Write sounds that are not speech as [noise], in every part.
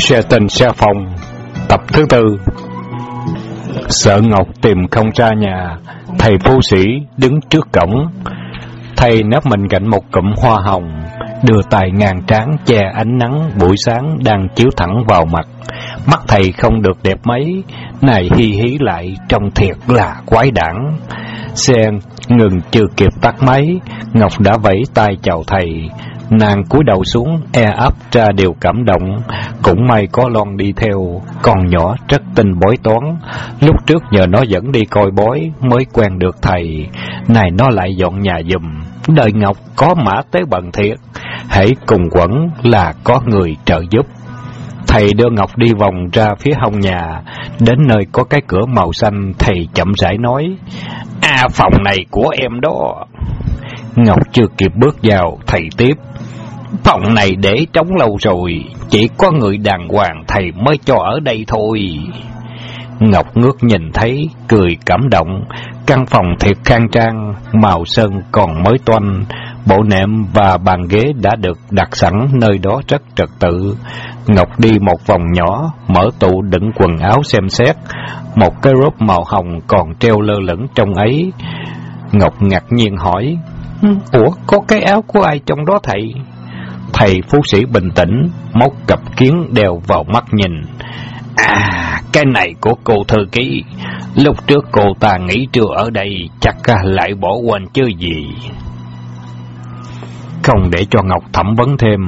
Xe tình xe phòng Tập thứ tư. Sợ Ngọc tìm không ra nhà, Thầy phu sĩ đứng trước cổng. Thầy nấp mình cạnh một cụm hoa hồng, Đưa tay ngàn tráng che ánh nắng buổi sáng đang chiếu thẳng vào mặt. Mắt thầy không được đẹp mấy, Này hi hí lại trông thiệt là quái đản. Xe ngừng chưa kịp tắt máy Ngọc đã vẫy tay chào thầy Nàng cúi đầu xuống, e ấp ra điều cảm động. Cũng may có lon đi theo, còn nhỏ rất tin bói toán. Lúc trước nhờ nó dẫn đi coi bói mới quen được thầy. Này nó lại dọn nhà dùm. Đời Ngọc có mã tế bận thiệt. Hãy cùng quẩn là có người trợ giúp. Thầy đưa Ngọc đi vòng ra phía hông nhà, đến nơi có cái cửa màu xanh, thầy chậm rãi nói, À, phòng này của em đó. Ngọc chưa kịp bước vào, thầy tiếp, Phòng này để trống lâu rồi, chỉ có người đàng hoàng thầy mới cho ở đây thôi. Ngọc ngước nhìn thấy, cười cảm động, căn phòng thiệt khang trang, màu sơn còn mới toanh, bộ nệm và bàn ghế đã được đặt sẵn nơi đó rất trật tự. Ngọc đi một vòng nhỏ, mở tủ đựng quần áo xem xét, một cái rốt màu hồng còn treo lơ lửng trong ấy. Ngọc ngạc nhiên hỏi, Ủa, có cái áo của ai trong đó thầy? Thầy phú sĩ bình tĩnh, móc cặp kiến đeo vào mắt nhìn. À, cái này của cô thư ký. Lúc trước cô ta nghỉ trưa ở đây, chắc à, lại bỏ quên chứ gì. Không để cho Ngọc thẩm vấn thêm,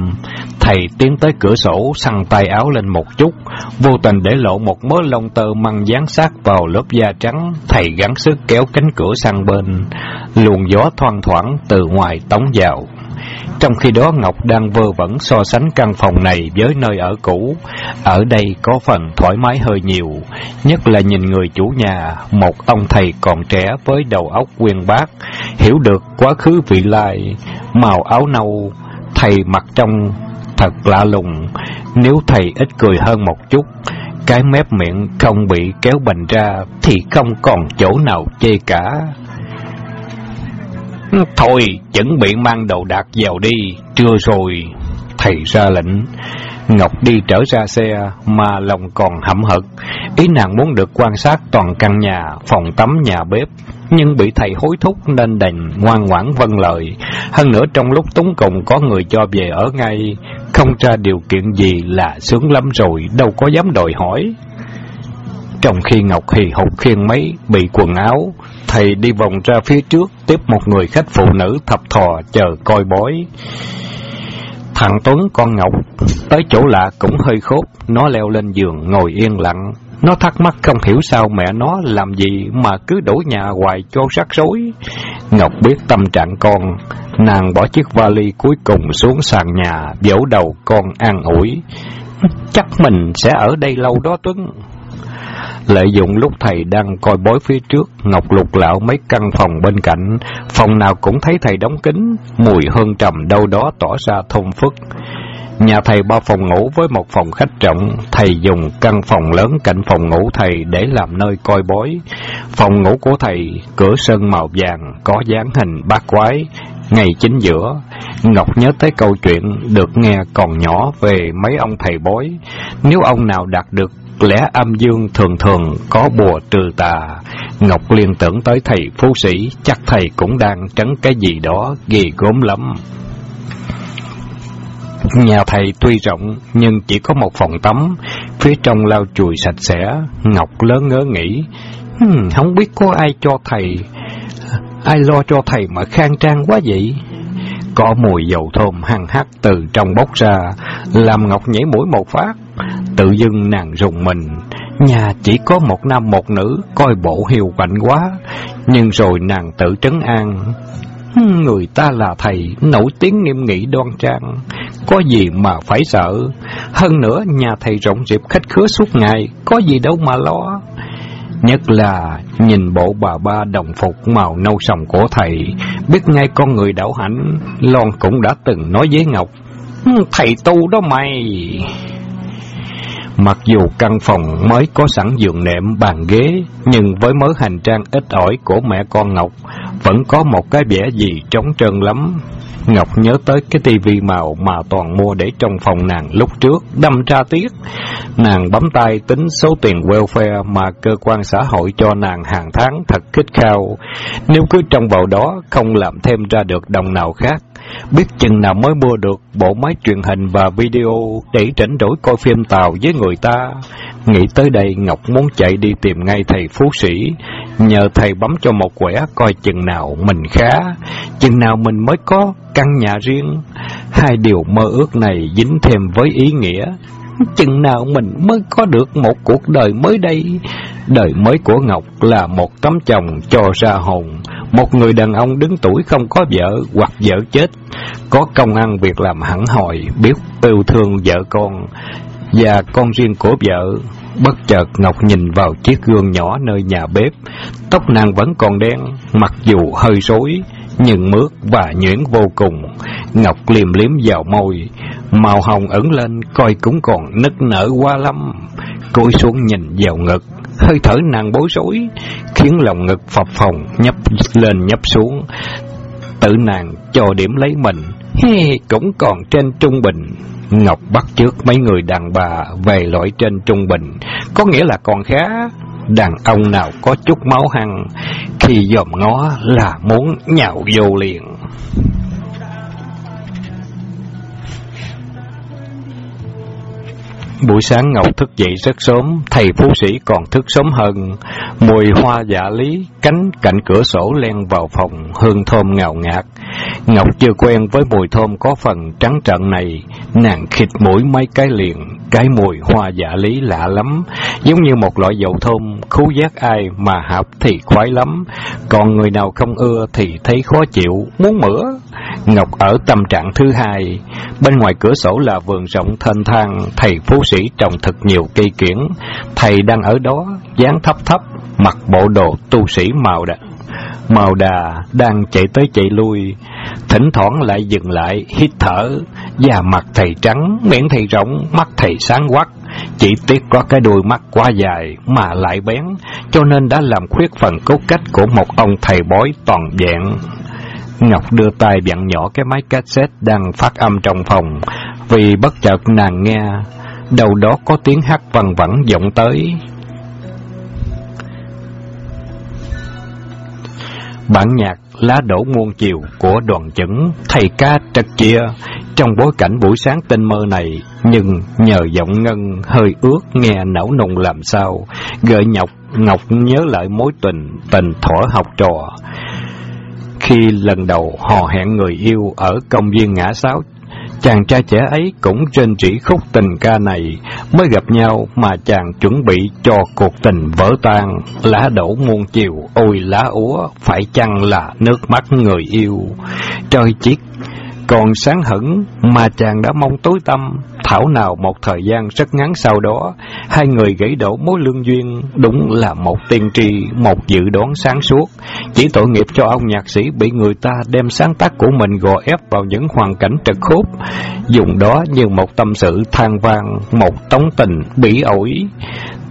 thầy tiến tới cửa sổ săn tay áo lên một chút, vô tình để lộ một mớ lông tơ măng dán sát vào lớp da trắng, thầy gắng sức kéo cánh cửa sang bên, luồng gió thoang thoảng từ ngoài tống vào. Trong khi đó Ngọc đang vơ vẩn so sánh căn phòng này với nơi ở cũ. Ở đây có phần thoải mái hơi nhiều, nhất là nhìn người chủ nhà, một ông thầy còn trẻ với đầu óc quyên bác, hiểu được quá khứ vị lai, màu áo nâu, thầy mặt trong thật lạ lùng, nếu thầy ít cười hơn một chút, cái mép miệng không bị kéo bành ra thì không còn chỗ nào chê cả. Thôi, chuẩn bị mang đồ đạc vào đi, trưa rồi. Thầy ra lệnh. Ngọc đi trở ra xe, mà lòng còn hậm hực. Ý nàng muốn được quan sát toàn căn nhà, phòng tắm, nhà bếp. Nhưng bị thầy hối thúc nên đành ngoan ngoãn vâng lời. Hơn nữa trong lúc túng cùng có người cho về ở ngay. Không ra điều kiện gì là sướng lắm rồi, đâu có dám đòi hỏi. Trong khi Ngọc hì hục khiêng mấy, bị quần áo, thầy đi vòng ra phía trước, tiếp một người khách phụ nữ thập thò chờ coi bói. Thằng Tuấn con Ngọc tới chỗ lạ cũng hơi khốt, nó leo lên giường ngồi yên lặng. Nó thắc mắc không hiểu sao mẹ nó làm gì mà cứ đổi nhà hoài cho rắc rối. Ngọc biết tâm trạng con, nàng bỏ chiếc vali cuối cùng xuống sàn nhà, vỗ đầu con an ủi. Chắc mình sẽ ở đây lâu đó Tuấn. Lợi dụng lúc thầy đang coi bói phía trước, Ngọc lục lạo mấy căn phòng bên cạnh, phòng nào cũng thấy thầy đóng kín, mùi hương trầm đâu đó tỏ ra thông phức. Nhà thầy ba phòng ngủ với một phòng khách rộng, thầy dùng căn phòng lớn cạnh phòng ngủ thầy để làm nơi coi bói. Phòng ngủ của thầy, cửa sân màu vàng, có dáng hình bát quái, ngày chính giữa. Ngọc nhớ tới câu chuyện được nghe còn nhỏ về mấy ông thầy bói. Nếu ông nào đạt được lẽ âm dương thường thường có bùa trừ tà. Ngọc liên tưởng tới thầy phú sĩ, chắc thầy cũng đang trấn cái gì đó ghê gốm lắm. Nhà thầy tuy rộng nhưng chỉ có một phòng tắm, phía trong lau chùi sạch sẽ, Ngọc lớn ngớ nghĩ, hmm, không biết có ai cho thầy, ai lo cho thầy mà khang trang quá vậy? Có mùi dầu thơm hăng hắc từ trong bốc ra, làm Ngọc nhảy mũi một phát. Tự dưng nàng rùng mình, nhà chỉ có một nam một nữ, coi bộ hiu quạnh quá. Nhưng rồi nàng tự trấn an, người ta là thầy, nổi tiếng nghiêm nghị đoan trang, có gì mà phải sợ. Hơn nữa, nhà thầy rộng rịp khách khứa suốt ngày, có gì đâu mà lo. Nhất là nhìn bộ bà ba đồng phục màu nâu sòng của thầy, biết ngay con người đạo hạnh, Lon cũng đã từng nói với Ngọc, ừ, thầy tu đó mày. Mặc dù căn phòng mới có sẵn giường nệm bàn ghế, nhưng với mớ hành trang ít ỏi của mẹ con Ngọc, vẫn có một cái vẻ gì trống trơn lắm. Ngọc nhớ tới cái tivi màu mà toàn mua để trong phòng nàng lúc trước, đâm ra tiếc. Nàng bấm tay tính số tiền welfare mà cơ quan xã hội cho nàng hàng tháng thật khích khao. Nếu cứ trong vào đó không làm thêm ra được đồng nào khác, biết chừng nào mới mua được bộ máy truyền hình và video để rảnh rỗi coi phim Tàu với người ta. Nghĩ tới đây Ngọc muốn chạy đi tìm ngay thầy phú sĩ, nhờ thầy bấm cho một quẻ coi chừng nào mình khá, chừng nào mình mới có căn nhà riêng. Hai điều mơ ước này dính thêm với ý nghĩa. Chừng nào mình mới có được một cuộc đời mới đây. Đời mới của Ngọc là một tấm chồng cho ra hồn, một người đàn ông đứng tuổi không có vợ hoặc vợ chết, có công ăn việc làm hẳn hoi, biết yêu thương vợ con và con riêng của vợ. Bất chợt Ngọc nhìn vào chiếc gương nhỏ nơi nhà bếp, tóc nàng vẫn còn đen, mặc dù hơi rối, nhưng mướt và nhuyễn vô cùng. Ngọc liềm liếm vào môi, màu hồng ẩn lên, coi cũng còn nức nở quá lắm. Cúi xuống nhìn vào ngực, hơi thở nàng bối rối, khiến lòng ngực phập phồng, nhấp lên nhấp xuống. Tự nàng cho điểm lấy mình, he, cũng còn trên trung bình. Ngọc bắt trước mấy người đàn bà về loại trên trung bình, có nghĩa là còn khá. Đàn ông nào có chút máu hăng, khi dòm ngó là muốn nhào vô liền. Buổi sáng Ngọc thức dậy rất sớm, thầy phú sĩ còn thức sớm hơn. Mùi hoa dạ lý, cánh cạnh cửa sổ len vào phòng, hương thơm ngào ngạt. Ngọc chưa quen với mùi thơm có phần trắng trợn này, nàng khịt mũi mấy cái liền, cái mùi hoa dạ lý lạ lắm, giống như một loại dầu thơm, khú giác ai mà hợp thì khoái lắm, còn người nào không ưa thì thấy khó chịu, muốn mửa. Ngọc ở tâm trạng thứ hai, bên ngoài cửa sổ là vườn rộng thênh thang, thầy phú sĩ trồng thật nhiều cây kiển, thầy đang ở đó, dáng thấp thấp, mặc bộ đồ tu sĩ màu đà, màu đà đang chạy tới chạy lui, thỉnh thoảng lại dừng lại hít thở, da mặt thầy trắng, miệng thầy rộng, mắt thầy sáng quắc, chỉ tiếc có cái đuôi mắt quá dài mà lại bén, cho nên đã làm khuyết phần cốt cách của một ông thầy bói toàn dạng. Ngọc đưa tay vặn nhỏ cái máy cassette đang phát âm trong phòng, vì bất chợt nàng nghe, đầu đó có tiếng hát văng vẳng vọng tới. Bản nhạc Lá đổ muôn chiều của đoàn chẩn thầy ca trật chia trong bối cảnh buổi sáng tinh mơ này, nhưng nhờ giọng ngân hơi ướt nghe não nùng làm sao, gợi nhọc Ngọc nhớ lại mối tình tình thỏa học trò. Khi lần đầu hò hẹn người yêu ở công viên ngã sáu Chàng trai trẻ ấy cũng trên chỉ khúc tình ca này, mới gặp nhau mà chàng chuẩn bị cho cuộc tình vỡ tan, lá đổ muôn chiều, ôi lá úa, phải chăng là nước mắt người yêu. Trời chiếc còn sáng hững mà chàng đã mong tối tâm, thảo nào một thời gian rất ngắn sau đó, hai người gãy đổ mối lương duyên, đúng là một tiên tri, một dự đoán sáng suốt. Chỉ tội nghiệp cho ông nhạc sĩ bị người ta đem sáng tác của mình gò ép vào những hoàn cảnh trật khúc, dùng đó như một tâm sự than vang, một tống tình bỉ ổi.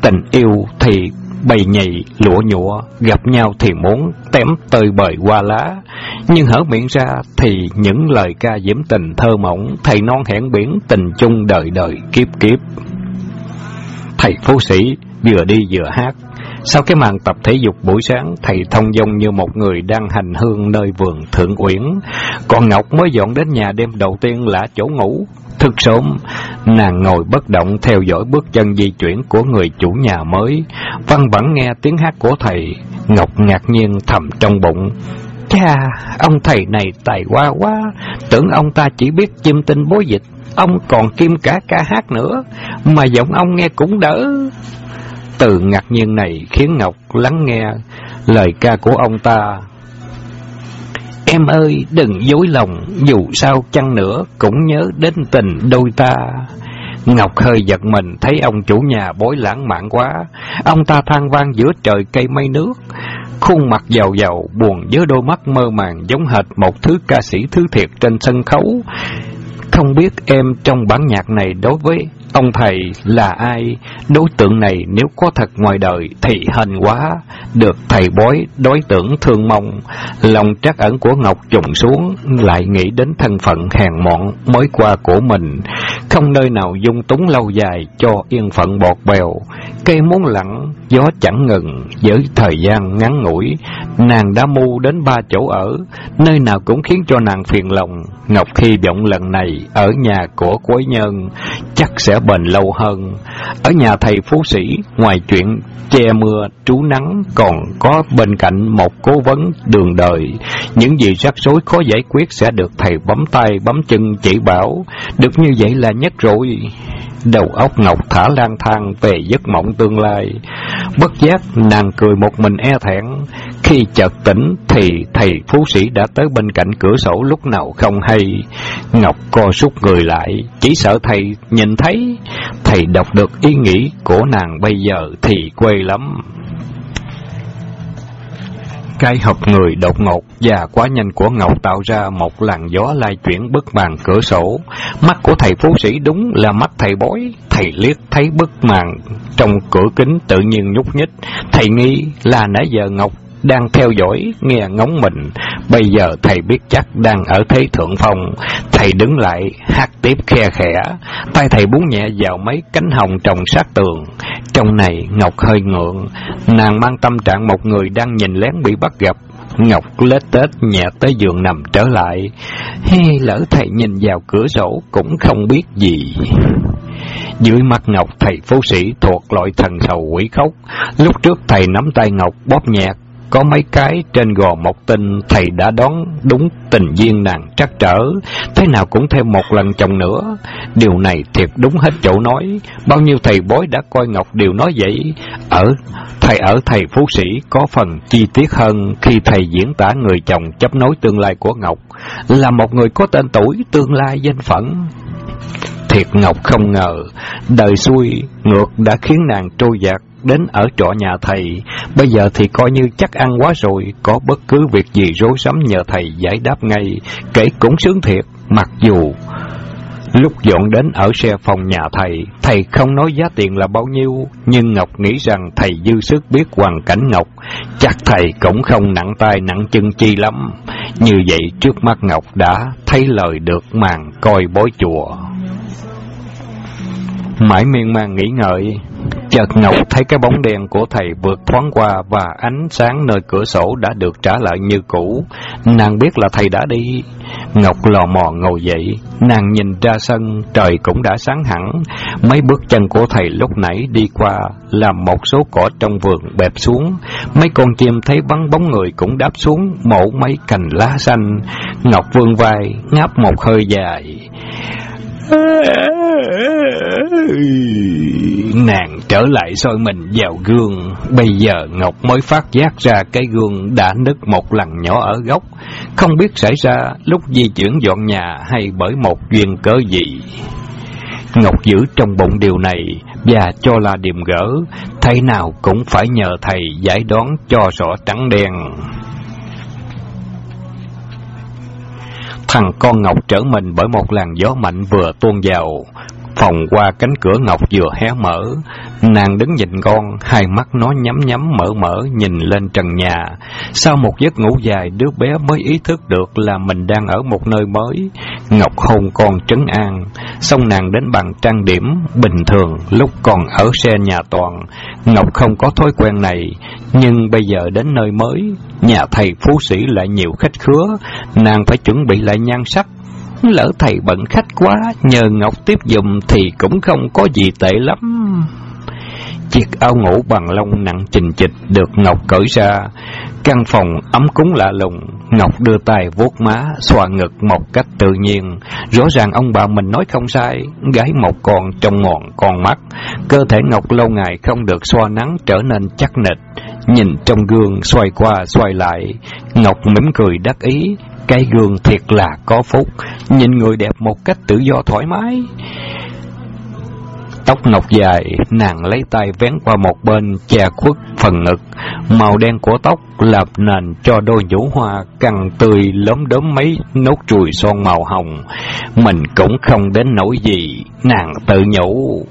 Tình yêu thì bầy nhầy, lụa nhụa, gặp nhau thì muốn tém tơi bời qua lá. Nhưng hở miệng ra thì những lời ca diễm tình thơ mộng, thầy non hẹn biển tình chung đời đời kiếp kiếp. Thầy phú sĩ vừa đi vừa hát. Sau cái màn tập thể dục buổi sáng, thầy thông dong như một người đang hành hương nơi vườn Thượng Uyển. Còn Ngọc mới dọn đến nhà đêm đầu tiên là chỗ ngủ. Thức sớm, nàng ngồi bất động theo dõi bước chân di chuyển của người chủ nhà mới. Văn vẫn nghe tiếng hát của thầy, Ngọc ngạc nhiên thầm trong bụng. Cha, ông thầy này tài hoa quá, tưởng ông ta chỉ biết chim tinh bối dịch, ông còn kim cả ca hát nữa, mà giọng ông nghe cũng đỡ. Từ ngạc nhiên này khiến Ngọc lắng nghe lời ca của ông ta. Em ơi, đừng dối lòng, dù sao chăng nữa cũng nhớ đến tình đôi ta. Ngọc hơi giật mình thấy ông chủ nhà bối lãng mạn quá. Ông ta than vang giữa trời cây mây nước. Khuôn mặt giàu giàu, buồn với đôi mắt mơ màng giống hệt một thứ ca sĩ thứ thiệt trên sân khấu. Không biết em trong bản nhạc này đối với ông thầy là ai? Đối tượng này nếu có thật ngoài đời thì hình quá, được thầy bói đối tượng thương mong. Lòng trắc ẩn của Ngọc trùng xuống, lại nghĩ đến thân phận hèn mọn mới qua của mình, không nơi nào dung túng lâu dài cho yên phận bọt bèo. Cây muốn lặng, gió chẳng ngừng, với thời gian ngắn ngủi, nàng đã mu đến ba chỗ ở, nơi nào cũng khiến cho nàng phiền lòng. Ngọc hy vọng lần này ở nhà của quái nhân chắc sẽ bền lâu hơn. Ở nhà thầy phú sĩ, ngoài chuyện che mưa, trú nắng, còn có bên cạnh một cố vấn đường đời. Những gì rắc rối khó giải quyết sẽ được thầy bấm tay, bấm chân chỉ bảo. Được như vậy là nhất rồi. Đầu óc Ngọc thả lang thang về giấc mộng tương lai. Bất giác, nàng cười một mình e thẹn. Khi chợt tỉnh thì thầy phú sĩ đã tới bên cạnh cửa sổ lúc nào không hay. Ngọc co rút người lại, chỉ sợ thầy nhìn thấy. Thầy đọc được ý nghĩ của nàng bây giờ thì quê lắm. Cái học người đột ngột và quá nhanh của Ngọc tạo ra một làn gió lai chuyển bức màn cửa sổ. Mắt của thầy phú sĩ đúng là mắt thầy bói. Thầy liếc thấy bức màn trong cửa kính tự nhiên nhúc nhích. Thầy nghi là nãy giờ Ngọc đang theo dõi, nghe ngóng mình. Bây giờ thầy biết chắc đang ở thế thượng phong. Thầy đứng lại, hát tiếp khe khẽ. Tay thầy búng nhẹ vào mấy cánh hồng trồng sát tường. Trong này, Ngọc hơi ngượng. Nàng mang tâm trạng một người đang nhìn lén bị bắt gặp. Ngọc lết tết nhẹ tới giường nằm trở lại. Hay lỡ thầy nhìn vào cửa sổ cũng không biết gì. Dưới mắt Ngọc thầy phú sĩ thuộc loại thần sầu quỷ khóc. Lúc trước thầy nắm tay Ngọc bóp nhẹ có mấy cái trên gò một tinh thầy đã đón đúng tình duyên nàng trắc trở, thế nào cũng thêm một lần chồng nữa. Điều này thiệt đúng hết chỗ nói, bao nhiêu thầy bói đã coi Ngọc đều nói vậy. Ở thầy ở thầy phú sĩ có phần chi tiết hơn khi thầy diễn tả người chồng chấp nối tương lai của Ngọc, là một người có tên tuổi, tương lai danh phận. Thiệt Ngọc không ngờ, đời xuôi ngược đã khiến nàng trôi dạt đến ở trọ nhà thầy, bây giờ thì coi như chắc ăn quá rồi, có bất cứ việc gì rối rắm nhờ thầy giải đáp ngay, kể cũng sướng thiệt, mặc dù Lúc dọn đến ở xe phòng nhà thầy, thầy không nói giá tiền là bao nhiêu, nhưng Ngọc nghĩ rằng thầy dư sức biết hoàn cảnh Ngọc, chắc thầy cũng không nặng tay nặng chân chi lắm. Như vậy trước mắt Ngọc đã thấy lời được màn coi bói chùa. Mãi miên man nghĩ ngợi, chợt Ngọc thấy cái bóng đen của thầy vượt thoáng qua và ánh sáng nơi cửa sổ đã được trả lại như cũ. Nàng biết là thầy đã đi. Ngọc lò mò ngồi dậy, nàng nhìn ra sân, trời cũng đã sáng hẳn. Mấy bước chân của thầy lúc nãy đi qua, làm một số cỏ trong vườn bẹp xuống. Mấy con chim thấy vắng bóng người cũng đáp xuống, mổ mấy cành lá xanh. Ngọc vương vai, ngáp một hơi dài. Nàng trở lại soi mình vào gương, bây giờ Ngọc mới phát giác ra cái gương đã nứt một lần nhỏ ở góc, không biết xảy ra lúc di chuyển dọn nhà hay bởi một duyên cớ gì. Ngọc giữ trong bụng điều này và cho là điềm gỡ, thay nào cũng phải nhờ thầy giải đoán cho rõ trắng đen. Thằng con Ngọc trở mình bởi một làn gió mạnh vừa tuôn vào, phòng qua cánh cửa Ngọc vừa hé mở. Nàng đứng nhìn con, hai mắt nó nhắm nhắm mở mở nhìn lên trần nhà. Sau một giấc ngủ dài, đứa bé mới ý thức được là mình đang ở một nơi mới. Ngọc hôn con trấn an, xong nàng đến bằng trang điểm bình thường lúc còn ở xe nhà toàn. Ngọc không có thói quen này, nhưng bây giờ đến nơi mới, nhà thầy phú sĩ lại nhiều khách khứa, nàng phải chuẩn bị lại nhan sắc lỡ thầy bận khách quá, nhờ Ngọc tiếp dùm thì cũng không có gì tệ lắm. Chiếc áo ngủ bằng lông nặng trình chịch được Ngọc cởi ra. Căn phòng ấm cúng lạ lùng, Ngọc đưa tay vuốt má, xoa ngực một cách tự nhiên. Rõ ràng ông bà mình nói không sai, gái một con trong ngọn con mắt. Cơ thể Ngọc lâu ngày không được xoa nắng trở nên chắc nịch. Nhìn trong gương xoay qua xoay lại, Ngọc mỉm cười đắc ý, cái gương thiệt là có phúc, nhìn người đẹp một cách tự do thoải mái. Tóc ngọc dài, nàng lấy tay vén qua một bên, che khuất phần ngực. Màu đen của tóc lập nền cho đôi nhũ hoa căng tươi lốm đốm mấy nốt ruồi son màu hồng. Mình cũng không đến nỗi gì, nàng tự nhủ.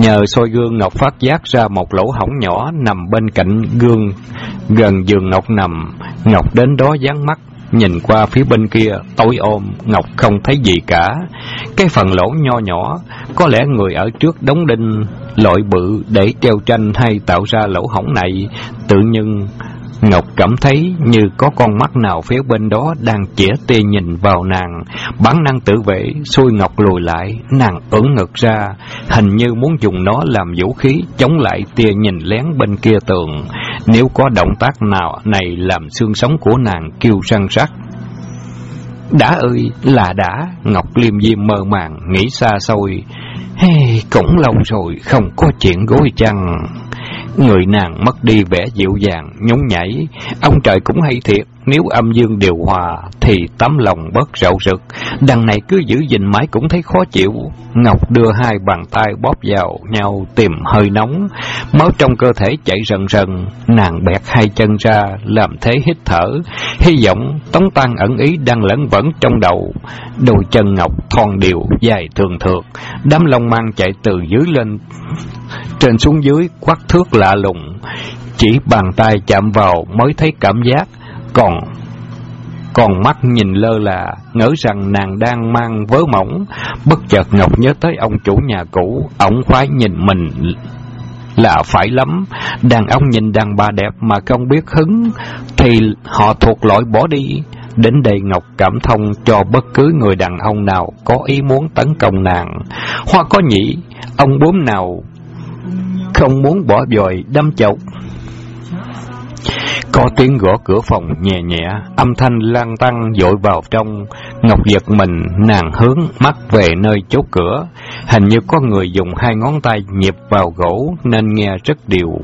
Nhờ soi gương Ngọc phát giác ra một lỗ hổng nhỏ nằm bên cạnh gương, gần giường Ngọc nằm. Ngọc đến đó dán mắt, nhìn qua phía bên kia, tối ôm, Ngọc không thấy gì cả. Cái phần lỗ nho nhỏ, có lẽ người ở trước đóng đinh, loại bự để treo tranh hay tạo ra lỗ hổng này, tự nhiên Ngọc cảm thấy như có con mắt nào phía bên đó đang chĩa tia nhìn vào nàng. Bản năng tự vệ, xui Ngọc lùi lại, nàng ưỡn ngực ra, hình như muốn dùng nó làm vũ khí chống lại tia nhìn lén bên kia tường. Nếu có động tác nào này làm xương sống của nàng kêu răng rắc. Đã ơi, là đã, Ngọc Liêm Diêm mơ màng, nghĩ xa xôi. Hey, cũng lâu rồi, không có chuyện gối chăng. Người nàng mất đi vẻ dịu dàng, nhún nhảy. Ông trời cũng hay thiệt, nếu âm dương điều hòa, thì tấm lòng bớt rậu rực. Đằng này cứ giữ gìn mãi cũng thấy khó chịu. Ngọc đưa hai bàn tay bóp vào nhau tìm hơi nóng. Máu trong cơ thể chảy rần rần. Nàng bẹt hai chân ra, làm thế hít thở. Hy vọng tống tan ẩn ý đang lẫn vẫn trong đầu. Đôi chân Ngọc thon đều, dài thường thượt. Đám lông mang chạy từ dưới lên trên xuống dưới quắc thước lạ lùng, chỉ bàn tay chạm vào mới thấy cảm giác, còn còn mắt nhìn lơ là, ngỡ rằng nàng đang mang vớ mỏng, bất chợt Ngọc nhớ tới ông chủ nhà cũ, ổng khoái nhìn mình là phải lắm, đàn ông nhìn đàn bà đẹp mà không biết hứng, thì họ thuộc loại bỏ đi. Đến đây Ngọc cảm thông cho bất cứ người đàn ông nào có ý muốn tấn công nàng. Hoa có nhĩ, ông bướm nào không muốn bỏ dòi đâm chọc. Có tiếng gõ cửa phòng nhẹ nhẹ, âm thanh lan tăng dội vào trong. Ngọc giật mình, nàng hướng mắt về nơi chốt cửa. Hình như có người dùng hai ngón tay nhịp vào gỗ nên nghe rất điều.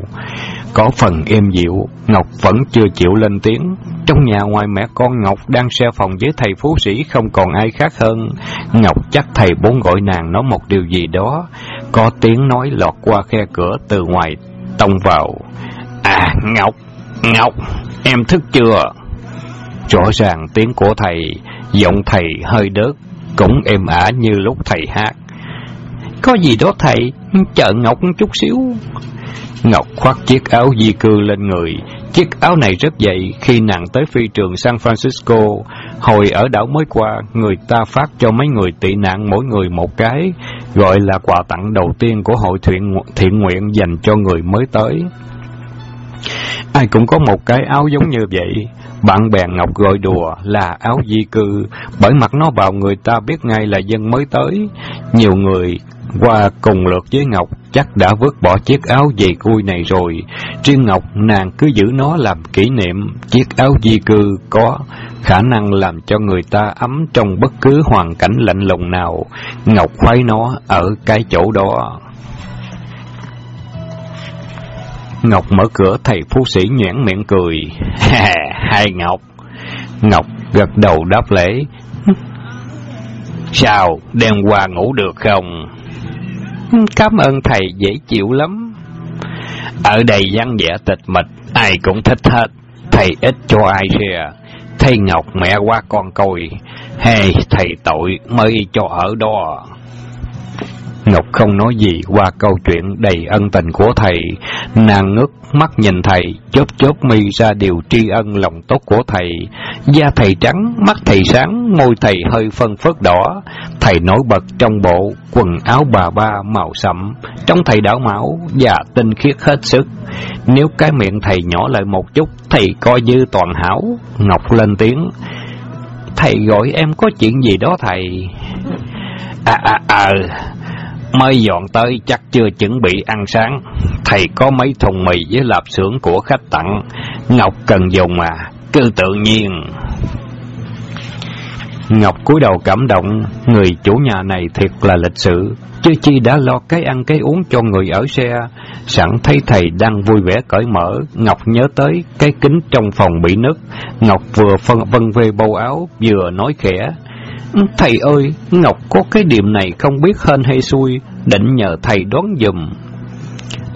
Có phần êm dịu, Ngọc vẫn chưa chịu lên tiếng. Trong nhà ngoài mẹ con Ngọc đang xe phòng với thầy phú sĩ không còn ai khác hơn. Ngọc chắc thầy muốn gọi nàng nói một điều gì đó. Có tiếng nói lọt qua khe cửa từ ngoài tông vào. À, Ngọc, Ngọc, em thức chưa? Rõ ràng tiếng của thầy, giọng thầy hơi đớt, cũng êm ả như lúc thầy hát. Có gì đó thầy, chờ Ngọc chút xíu. Ngọc khoác chiếc áo di cư lên người. Chiếc áo này rất dậy khi nàng tới phi trường San Francisco. Hồi ở đảo mới qua, người ta phát cho mấy người tị nạn mỗi người một cái, gọi là quà tặng đầu tiên của hội thiện, thiện nguyện dành cho người mới tới. Ai cũng có một cái áo giống như vậy. Bạn bè Ngọc gọi đùa là áo di cư, bởi mặt nó vào người ta biết ngay là dân mới tới. Nhiều người qua cùng lượt với Ngọc chắc đã vứt bỏ chiếc áo dày cui này rồi. Riêng Ngọc nàng cứ giữ nó làm kỷ niệm, chiếc áo di cư có khả năng làm cho người ta ấm trong bất cứ hoàn cảnh lạnh lùng nào. Ngọc khoái nó ở cái chỗ đó. Ngọc mở cửa thầy phu sĩ nhoẻn miệng cười. [laughs] Hai Ngọc. Ngọc gật đầu đáp lễ. [laughs] Sao, đêm qua ngủ được không? Cảm ơn thầy dễ chịu lắm. Ở đây vắng vẻ tịch mịch, ai cũng thích hết. Thầy ít cho ai share. Thầy Ngọc mẹ qua con coi. Hey, thầy tội mới cho ở đó. Ngọc không nói gì qua câu chuyện đầy ân tình của thầy. Nàng ngước mắt nhìn thầy, chớp chớp mi ra điều tri ân lòng tốt của thầy. Da thầy trắng, mắt thầy sáng, môi thầy hơi phân phớt đỏ. Thầy nổi bật trong bộ, quần áo bà ba màu sẫm Trong thầy đảo mão và tinh khiết hết sức. Nếu cái miệng thầy nhỏ lại một chút, thầy coi như toàn hảo. Ngọc lên tiếng. Thầy gọi em có chuyện gì đó thầy? À à à... Mới dọn tới chắc chưa chuẩn bị ăn sáng. Thầy có mấy thùng mì với lạp xưởng của khách tặng. Ngọc cần dùng à, cứ tự nhiên. Ngọc cúi đầu cảm động, người chủ nhà này thiệt là lịch sự, chứ chi đã lo cái ăn cái uống cho người ở xe. Sẵn thấy thầy đang vui vẻ cởi mở, Ngọc nhớ tới cái kính trong phòng bị nứt. Ngọc vừa phân vân về bầu áo, vừa nói khẽ. Thầy ơi, Ngọc có cái điểm này không biết hên hay xui, định nhờ thầy đoán dùm.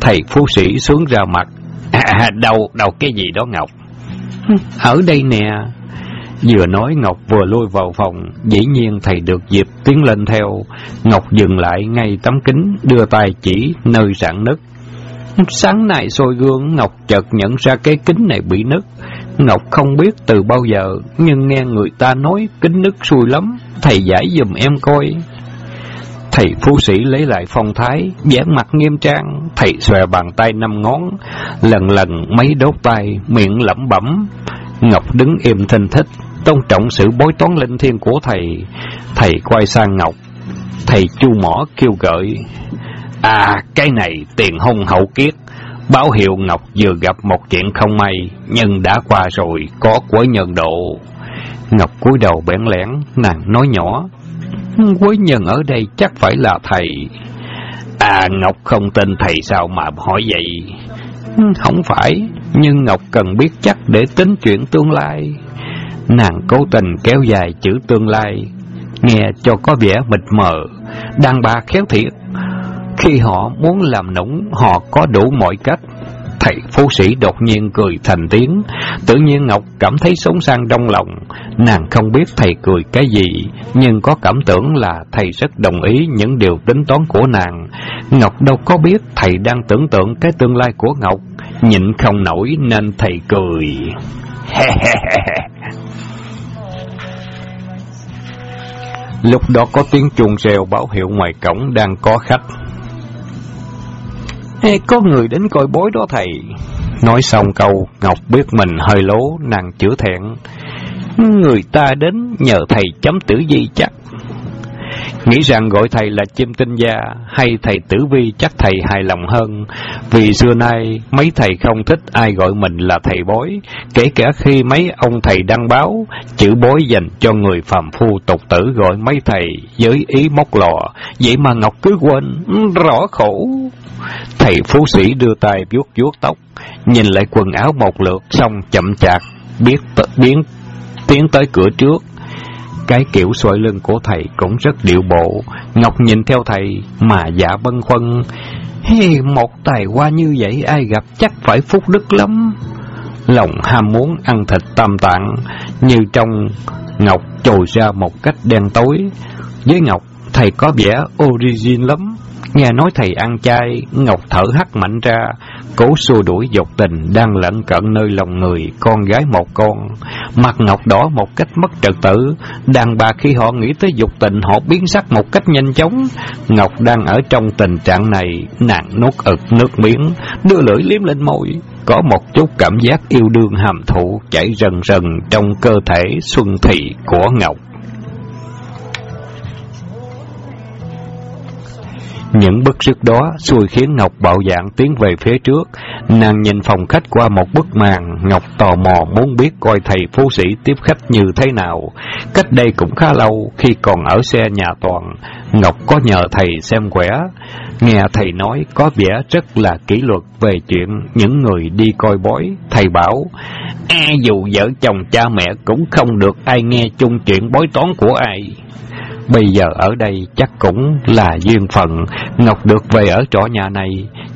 Thầy phu sĩ xuống ra mặt. À, à đâu, đâu cái gì đó Ngọc? Ở đây nè. Vừa nói Ngọc vừa lôi vào phòng, dĩ nhiên thầy được dịp tiến lên theo. Ngọc dừng lại ngay tấm kính, đưa tay chỉ nơi rạn nứt. Sáng nay soi gương, Ngọc chợt nhận ra cái kính này bị nứt. Ngọc không biết từ bao giờ, nhưng nghe người ta nói kính nứt xui lắm, thầy giải dùm em coi. Thầy phu sĩ lấy lại phong thái, vẻ mặt nghiêm trang, thầy xòe bàn tay năm ngón, lần lần mấy đốt tay, miệng lẩm bẩm. Ngọc đứng im thinh thích, tôn trọng sự bối toán linh thiêng của thầy. Thầy quay sang Ngọc, thầy chu mỏ kêu gợi. À, cái này tiền hung hậu kiết. Báo hiệu Ngọc vừa gặp một chuyện không may, nhưng đã qua rồi, có quế nhân độ. Ngọc cúi đầu bẽn lẽn, nàng nói nhỏ. Quế nhân ở đây chắc phải là thầy. À, Ngọc không tin thầy sao mà hỏi vậy? Không phải, nhưng Ngọc cần biết chắc để tính chuyện tương lai. Nàng cố tình kéo dài chữ tương lai, nghe cho có vẻ mịt mờ, đàn bà khéo thiệt. Khi họ muốn làm nũng, họ có đủ mọi cách. Thầy phú sĩ đột nhiên cười thành tiếng, tự nhiên Ngọc cảm thấy sống sang trong lòng. Nàng không biết thầy cười cái gì, nhưng có cảm tưởng là thầy rất đồng ý những điều tính toán của nàng. Ngọc đâu có biết thầy đang tưởng tượng cái tương lai của Ngọc, nhịn không nổi nên thầy cười. Lúc đó có tiếng chuông reo báo hiệu ngoài cổng đang có khách. Ê, có người đến coi bối đó thầy. Nói xong câu, Ngọc biết mình hơi lố, nàng chữa thẹn. Người ta đến nhờ thầy chấm tử di chắc. Nghĩ rằng gọi thầy là chim tinh gia hay thầy tử vi chắc thầy hài lòng hơn. Vì xưa nay mấy thầy không thích ai gọi mình là thầy bói, kể cả khi mấy ông thầy đăng báo, chữ bói dành cho người phàm phu tục tử gọi mấy thầy với ý móc lò, vậy mà Ngọc cứ quên, rõ khổ. Thầy phú sĩ đưa tay vuốt vuốt tóc, nhìn lại quần áo một lượt xong chậm chạp, biết biến tiến tới cửa trước. Cái kiểu xoay lưng của thầy cũng rất điệu bộ. Ngọc nhìn theo thầy mà dạ bân khuân. Hey, một tài hoa như vậy ai gặp chắc phải phúc đức lắm. Lòng ham muốn ăn thịt tam tạng như trong Ngọc trồi ra một cách đen tối. Với Ngọc, thầy có vẻ origin lắm. Nghe nói thầy ăn chay, Ngọc thở hắt mạnh ra, cố xua đuổi dục tình đang lẫn cận nơi lòng người, con gái một con. Mặt Ngọc đỏ một cách mất trật tự, đàn bà khi họ nghĩ tới dục tình họ biến sắc một cách nhanh chóng. Ngọc đang ở trong tình trạng này, nàng nuốt ực nước miếng, đưa lưỡi liếm lên môi. Có một chút cảm giác yêu đương hàm thụ chảy rần rần trong cơ thể xuân thị của Ngọc. Những bức sức đó xui khiến Ngọc bạo dạng tiến về phía trước. Nàng nhìn phòng khách qua một bức màn, Ngọc tò mò muốn biết coi thầy phú sĩ tiếp khách như thế nào. Cách đây cũng khá lâu, khi còn ở xe nhà toàn, Ngọc có nhờ thầy xem quẻ. Nghe thầy nói có vẻ rất là kỷ luật về chuyện những người đi coi bói. Thầy bảo, e dù vợ chồng cha mẹ cũng không được ai nghe chung chuyện bói toán của ai. Bây giờ ở đây chắc cũng là duyên phận, Ngọc được về ở trọ nhà này,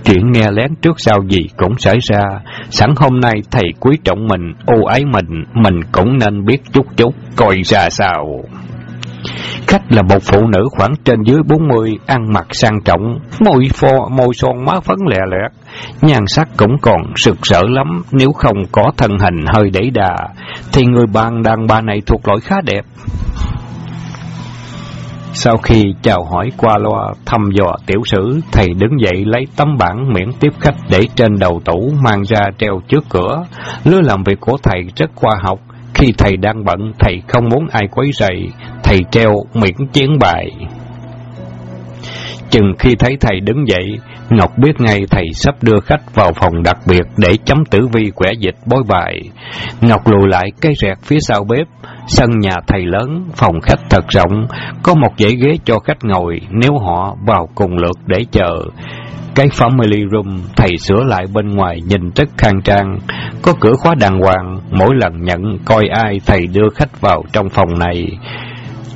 chuyện nghe lén trước sau gì cũng xảy ra. Sẵn hôm nay thầy quý trọng mình, ô ái mình, mình cũng nên biết chút chút, coi ra sao. Khách là một phụ nữ khoảng trên dưới 40, ăn mặc sang trọng, môi pho, môi son má phấn lẹ lẹ, Nhan sắc cũng còn sực sỡ lắm, nếu không có thân hình hơi đẩy đà, thì người bạn đàn bà này thuộc loại khá đẹp. Sau khi chào hỏi qua loa thăm dò tiểu sử, thầy đứng dậy lấy tấm bảng miễn tiếp khách để trên đầu tủ mang ra treo trước cửa. Lứa làm việc của thầy rất khoa học. Khi thầy đang bận, thầy không muốn ai quấy rầy, thầy treo miễn chiến bài. Chừng khi thấy thầy đứng dậy, Ngọc biết ngay thầy sắp đưa khách vào phòng đặc biệt để chấm tử vi quẻ dịch bói bài. Ngọc lùi lại cây rẹt phía sau bếp, sân nhà thầy lớn, phòng khách thật rộng, có một dãy ghế cho khách ngồi nếu họ vào cùng lượt để chờ. Cái family room thầy sửa lại bên ngoài nhìn rất khang trang, có cửa khóa đàng hoàng, mỗi lần nhận coi ai thầy đưa khách vào trong phòng này.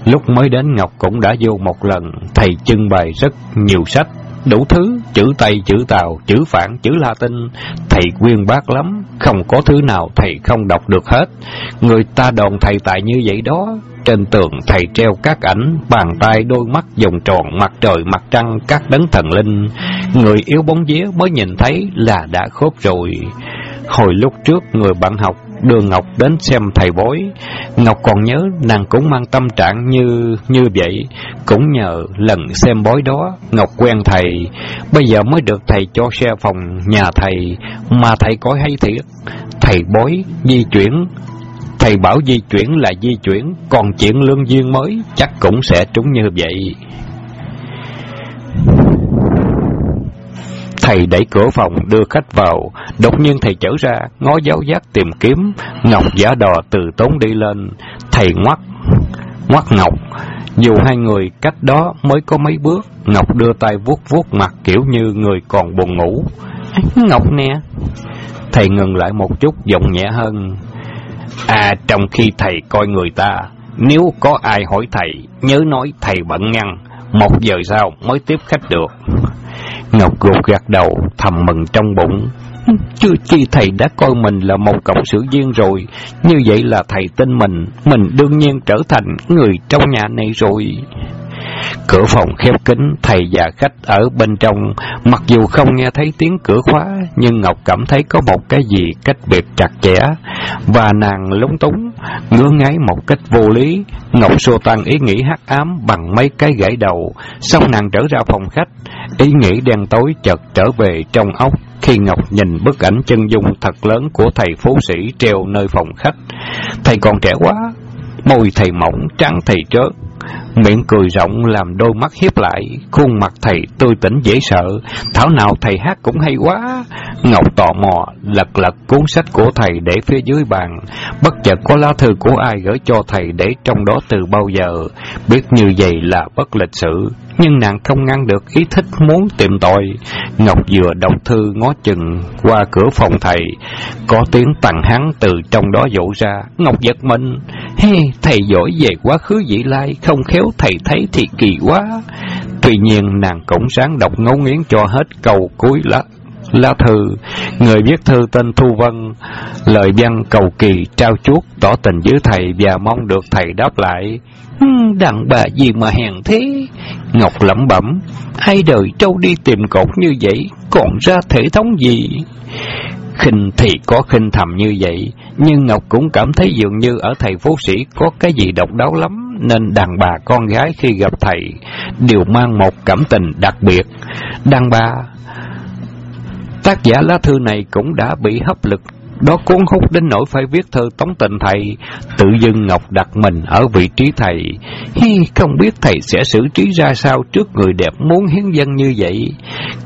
Lúc mới đến Ngọc cũng đã vô một lần, thầy trưng bày rất nhiều sách, đủ thứ, chữ Tây, chữ Tàu, chữ Phạn, chữ Latin, thầy quyên bác lắm, không có thứ nào thầy không đọc được hết. Người ta đồn thầy tại như vậy đó, trên tường thầy treo các ảnh, bàn tay, đôi mắt, vòng tròn, mặt trời, mặt trăng, các đấng thần linh. Người yếu bóng vía mới nhìn thấy là đã khốp rồi. Hồi lúc trước người bạn học đưa Ngọc đến xem thầy bói. Ngọc còn nhớ nàng cũng mang tâm trạng như như vậy, cũng nhờ lần xem bói đó, Ngọc quen thầy, bây giờ mới được thầy cho xe phòng nhà thầy, mà thầy có hay thiệt. Thầy bói di chuyển Thầy bảo di chuyển là di chuyển, còn chuyện lương duyên mới chắc cũng sẽ trúng như vậy. Thầy đẩy cửa phòng đưa khách vào, đột nhiên thầy trở ra, ngó giáo giác tìm kiếm, Ngọc giả đò từ tốn đi lên, thầy ngoắt, ngoắt Ngọc. Dù hai người cách đó mới có mấy bước, Ngọc đưa tay vuốt vuốt mặt kiểu như người còn buồn ngủ. Ngọc nè. Thầy ngừng lại một chút, giọng nhẹ hơn. À, trong khi thầy coi người ta, nếu có ai hỏi thầy, nhớ nói thầy bận ngăn, một giờ sau mới tiếp khách được. Ngọc gục gạt đầu, thầm mừng trong bụng. Chưa chi thầy đã coi mình là một cộng sự viên rồi, như vậy là thầy tin mình, mình đương nhiên trở thành người trong nhà này rồi. Cửa phòng khép kín, thầy và khách ở bên trong, mặc dù không nghe thấy tiếng cửa khóa, nhưng Ngọc cảm thấy có một cái gì cách biệt chặt chẽ, và nàng lúng túng, ngứa ngáy một cách vô lý. Ngọc xô tan ý nghĩ hắc ám bằng mấy cái gãy đầu, xong nàng trở ra phòng khách, ý nghĩ đen tối chợt trở về trong óc. Khi Ngọc nhìn bức ảnh chân dung thật lớn của thầy phú sĩ treo nơi phòng khách, thầy còn trẻ quá, môi thầy mỏng, trắng thầy trớt, Miệng cười rộng làm đôi mắt hiếp lại, khuôn mặt thầy tươi tỉnh dễ sợ, thảo nào thầy hát cũng hay quá. Ngọc tò mò, lật lật cuốn sách của thầy để phía dưới bàn, bất chợt có lá thư của ai gửi cho thầy để trong đó từ bao giờ, biết như vậy là bất lịch sự, nhưng nàng không ngăn được ý thích muốn tìm tội. Ngọc vừa đọc thư ngó chừng qua cửa phòng thầy, có tiếng tằng hắn từ trong đó dỗ ra. Ngọc giật mình, hey, thầy giỏi về quá khứ vị lai, không khéo thầy thấy thì kỳ quá. Tuy nhiên nàng cũng sáng đọc ngấu nghiến cho hết câu cuối lá lá thư. Người viết thư tên thu vân lời văn cầu kỳ trao chuốt tỏ tình với thầy và mong được thầy đáp lại. Đàn bà gì mà hèn thế? Ngọc lẩm bẩm ai đời trâu đi tìm cột như vậy còn ra thể thống gì? Khinh thì có khinh thầm như vậy nhưng ngọc cũng cảm thấy dường như ở thầy phú sĩ có cái gì độc đáo lắm nên đàn bà con gái khi gặp thầy đều mang một cảm tình đặc biệt đàn bà Tác giả lá thư này cũng đã bị hấp lực đó cuốn hút đến nỗi phải viết thơ tống tình thầy, tự dưng Ngọc đặt mình ở vị trí thầy. Hi, không biết thầy sẽ xử trí ra sao trước người đẹp muốn hiến dân như vậy.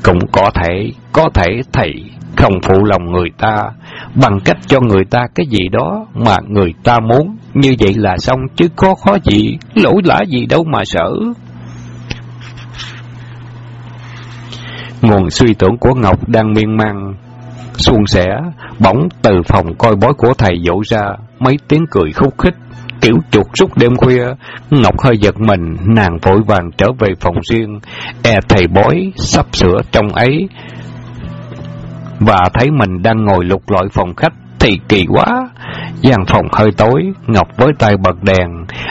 Cũng có thể, có thể thầy không phụ lòng người ta, bằng cách cho người ta cái gì đó mà người ta muốn. Như vậy là xong chứ có khó gì, lỗi lã gì đâu mà sợ. Nguồn suy tưởng của Ngọc đang miên man, suôn sẻ, bỗng từ phòng coi bói của thầy dỗ ra, mấy tiếng cười khúc khích, kiểu chuột rút đêm khuya. Ngọc hơi giật mình, nàng vội vàng trở về phòng riêng, e thầy bói sắp sửa trong ấy, và thấy mình đang ngồi lục lọi phòng khách thì kỳ quá. gian phòng hơi tối, Ngọc với tay bật đèn,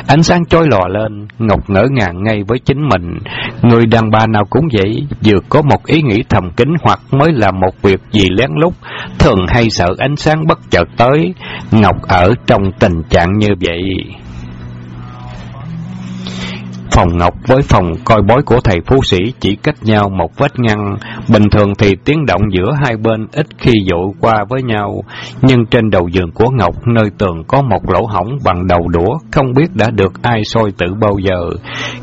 ánh sáng chói lòa lên, Ngọc ngỡ ngàng ngay với chính mình. Người đàn bà nào cũng vậy, vừa có một ý nghĩ thầm kín hoặc mới làm một việc gì lén lút, thường hay sợ ánh sáng bất chợt tới. Ngọc ở trong tình trạng như vậy. Phòng Ngọc với phòng coi bói của thầy Phú Sĩ chỉ cách nhau một vết ngăn, bình thường thì tiếng động giữa hai bên ít khi dội qua với nhau, nhưng trên đầu giường của Ngọc nơi tường có một lỗ hổng bằng đầu đũa, không biết đã được ai soi tử bao giờ,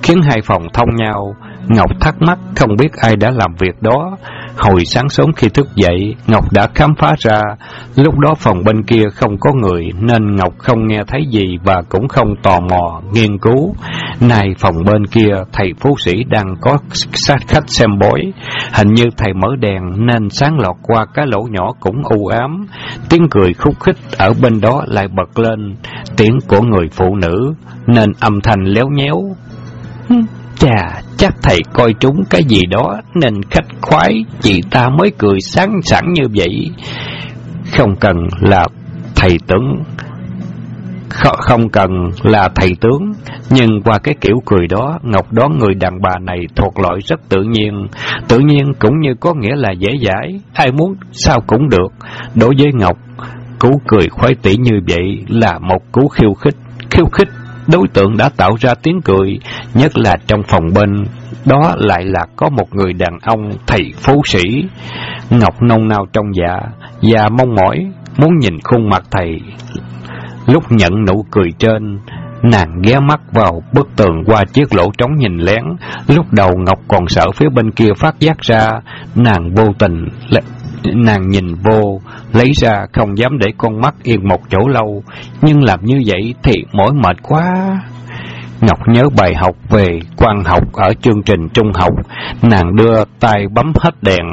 khiến hai phòng thông nhau. Ngọc thắc mắc không biết ai đã làm việc đó. Hồi sáng sớm khi thức dậy, Ngọc đã khám phá ra, lúc đó phòng bên kia không có người, nên Ngọc không nghe thấy gì và cũng không tò mò, nghiên cứu. Này phòng bên kia, thầy phú sĩ đang có sát khách xem bói. Hình như thầy mở đèn nên sáng lọt qua cái lỗ nhỏ cũng u ám. Tiếng cười khúc khích ở bên đó lại bật lên, tiếng của người phụ nữ, nên âm thanh léo nhéo. Chà, chắc thầy coi trúng cái gì đó nên khách khoái, chị ta mới cười sáng sẵn như vậy. Không cần là thầy tướng, không cần là thầy tướng, nhưng qua cái kiểu cười đó, Ngọc đoán người đàn bà này thuộc loại rất tự nhiên. Tự nhiên cũng như có nghĩa là dễ dãi, ai muốn sao cũng được. Đối với Ngọc, cú cười khoái tỉ như vậy là một cú khiêu khích. Khiêu khích đối tượng đã tạo ra tiếng cười, nhất là trong phòng bên, đó lại là có một người đàn ông thầy phú sĩ. Ngọc nông nao trong dạ, và mong mỏi, muốn nhìn khuôn mặt thầy. Lúc nhận nụ cười trên, nàng ghé mắt vào bức tường qua chiếc lỗ trống nhìn lén. Lúc đầu Ngọc còn sợ phía bên kia phát giác ra, nàng vô tình Nàng nhìn vô, lấy ra không dám để con mắt yên một chỗ lâu, nhưng làm như vậy thì mỏi mệt quá. Ngọc nhớ bài học về quan học ở chương trình trung học, nàng đưa tay bấm hết đèn,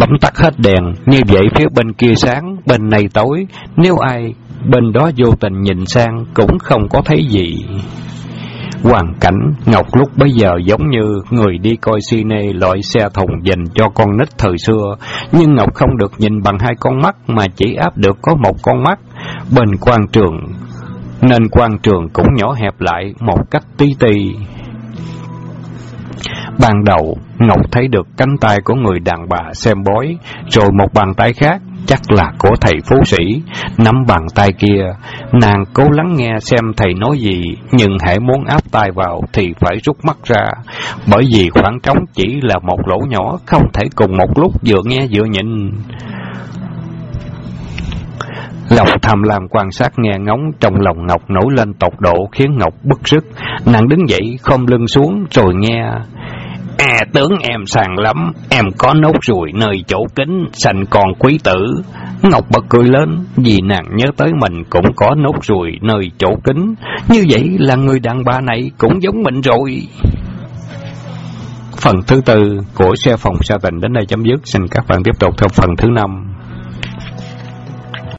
bấm tắt hết đèn, như vậy phía bên kia sáng, bên này tối, nếu ai bên đó vô tình nhìn sang cũng không có thấy gì. Hoàn cảnh Ngọc lúc bấy giờ giống như người đi coi cine loại xe thùng dành cho con nít thời xưa, nhưng Ngọc không được nhìn bằng hai con mắt mà chỉ áp được có một con mắt. Bên quan trường, nên quan trường cũng nhỏ hẹp lại một cách tí tì. Ban đầu, Ngọc thấy được cánh tay của người đàn bà xem bói, rồi một bàn tay khác chắc là của thầy phú sĩ. Nắm bàn tay kia, nàng cố lắng nghe xem thầy nói gì, nhưng hãy muốn áp tay vào thì phải rút mắt ra, bởi vì khoảng trống chỉ là một lỗ nhỏ, không thể cùng một lúc vừa nghe vừa nhìn. Lòng tham lam quan sát nghe ngóng trong lòng Ngọc nổi lên tột độ khiến Ngọc bức sức Nàng đứng dậy, khom lưng xuống rồi nghe À tướng em sàng lắm, em có nốt ruồi nơi chỗ kính, sành còn quý tử. Ngọc bật cười lên, vì nàng nhớ tới mình cũng có nốt ruồi nơi chỗ kính. Như vậy là người đàn bà này cũng giống mình rồi. Phần thứ tư của xe phòng sa tình đến đây chấm dứt. Xin các bạn tiếp tục theo phần thứ năm.